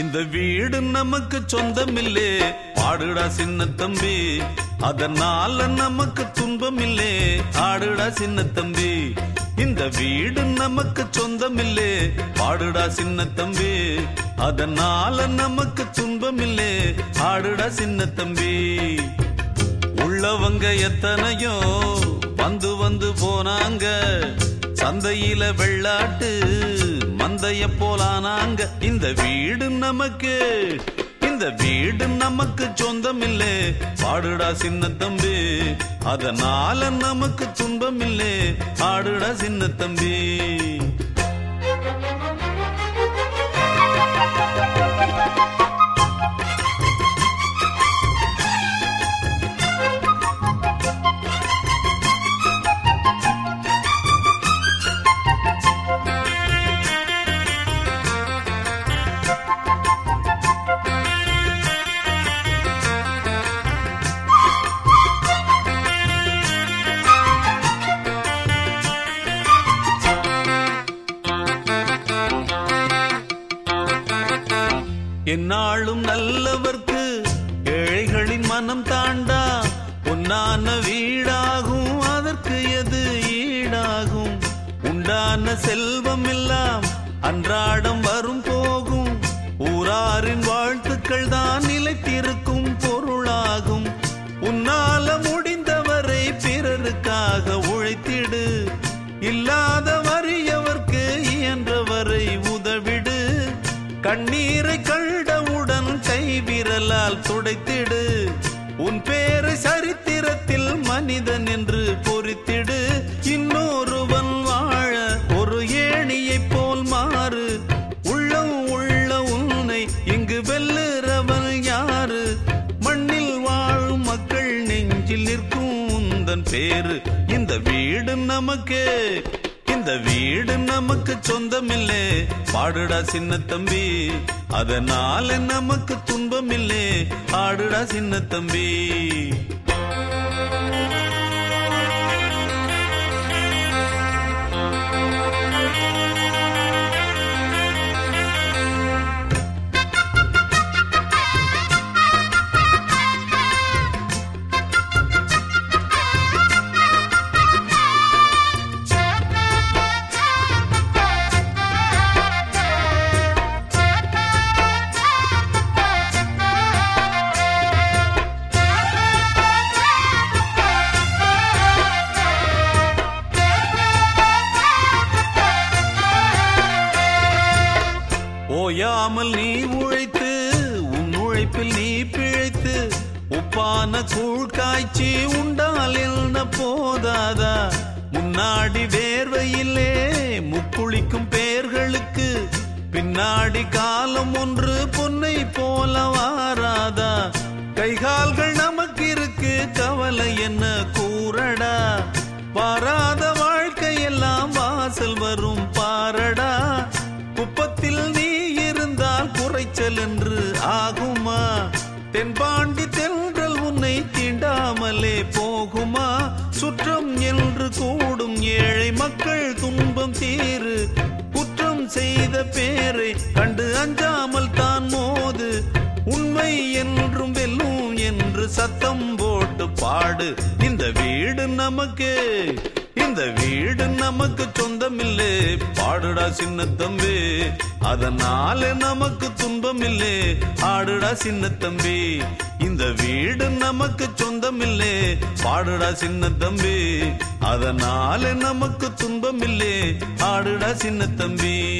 இந்த வீடு நமக்கு சொந்தம் இல்லே பாடுடா சின்ன தம்பி. அதனால நமக்கு துன்பமில்லே. ஆடுடா சின்ன தம்பி. இந்த வீடு நமக்கு சொந்தம் இல்லே பாடுடா சின்ன தம்பி. அதனால நமக்கு துன்பமில்லே. ஆடுடா சின்ன தம்பி. உள்ளவங்க எத்தனையோ வந்து வந்து போனாங்க. சந்தையில வெள்ளாட்டு மந்தைய போலானாங்க. இந்த வீடு நமக்கு இந்த வீடு நமக்கு சொந்தம் இல்லை பாடுடா சின்ன தம்பி. அதனால நமக்கு துன்பம் இல்லை பாடுடா சின்ன தம்பி. என்னாலும் நல்லவர்க்கு ஏழைகளின் மனம் தாண்டா. பொன்னான வீடாகும் அதற்கு எது ஈடாகும்? உண்டான செல்வம் எல்லாம் அன்றாடம் வரும் போகும். ஊராரின் வாழ்த்துக்கள் தான் நிலைத்திருக்கும் பொருளாகும். உன்னால முடிந்தவரை பிறருக்காக உழைத்திடு. இல்லாத வறியவர்க்கு இயன்றவரை உதவிடு. கண்ணீரை கண் கை விரலால் துடைத்திடு. உன் பேரு சரித்திரத்தில் மனிதன் என்று பொறித்திடு. இன்னொருவன் வாழ ஒரு ஏணியைப் போல் மாறு. உள்ளம் உள்ள உன்னை இங்கு வெல்லுறவன் யாரு? மண்ணில் வாழும் மக்கள் நெஞ்சில் நிற்கும் உந்தன் பேரு இந்த வீடு நமக்கு இந்த வீடு நமக்கு சொந்தமில்லே. பாடுடா சின்ன தம்பி அதனால நமக்கு துன்பமில்லே. ஆடுடா சின்ன தம்பி. ஓயாமல் நீ உழைத்து உன் உழைப்பில் நீ பிழைத்து உப்பான கூழ் காய்ச்சி உண்டால் என்ன போதாதா? முன்னாடி வேர்வையிலே முக்குளிக்கும் பேர்களுக்கு பின்னாடி காலம் ஒன்று பொன்னை போல வாராதா? கைகால்கள் நமக்கு இருக்கு கவலை என்ன கூறடா? தென்பாண்டி தென்றல் உன்னை தீண்டாமலே போகுமா? சுற்றம் என்று கூடும் ஏழை மக்கள் துன்பம் தீரு. குற்றம் செய்த பேரை கண்டு அஞ்சாமல் தான் மோது. உண்மை என்றும் வெல்லும் என்று சத்தம் போட்டு பாடு. இந்த வீடு நமக்கு இந்த வீடு நமக்கு சொந்தமில்லே. பாடுடா சின்ன தம்பி. அதனால நமக்கு துன்பமில்லே. ஆடுடா சின்ன தம்பி. இந்த வீடு நமக்கு சொந்தமில்லே. பாடுடா சின்ன தம்பி. அதனால நமக்கு துன்பமில்லே. ஆடுடா சின்ன தம்பி.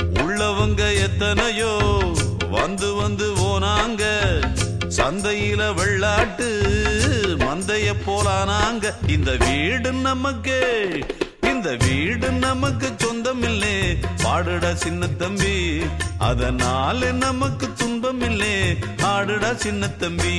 உள்ளவங்க எத்தனையோ வந்து வந்து போனாங்க சந்தையில வெள்ளாட்டு மந்தைய போலானாங்க இந்த வீடு நமக்கு இந்த வீடு நமக்கு சொந்தம் இல்லே பாடுடா சின்ன தம்பி அதனால நமக்கு துன்பமில்லே. ஆடுடா சின்ன தம்பி.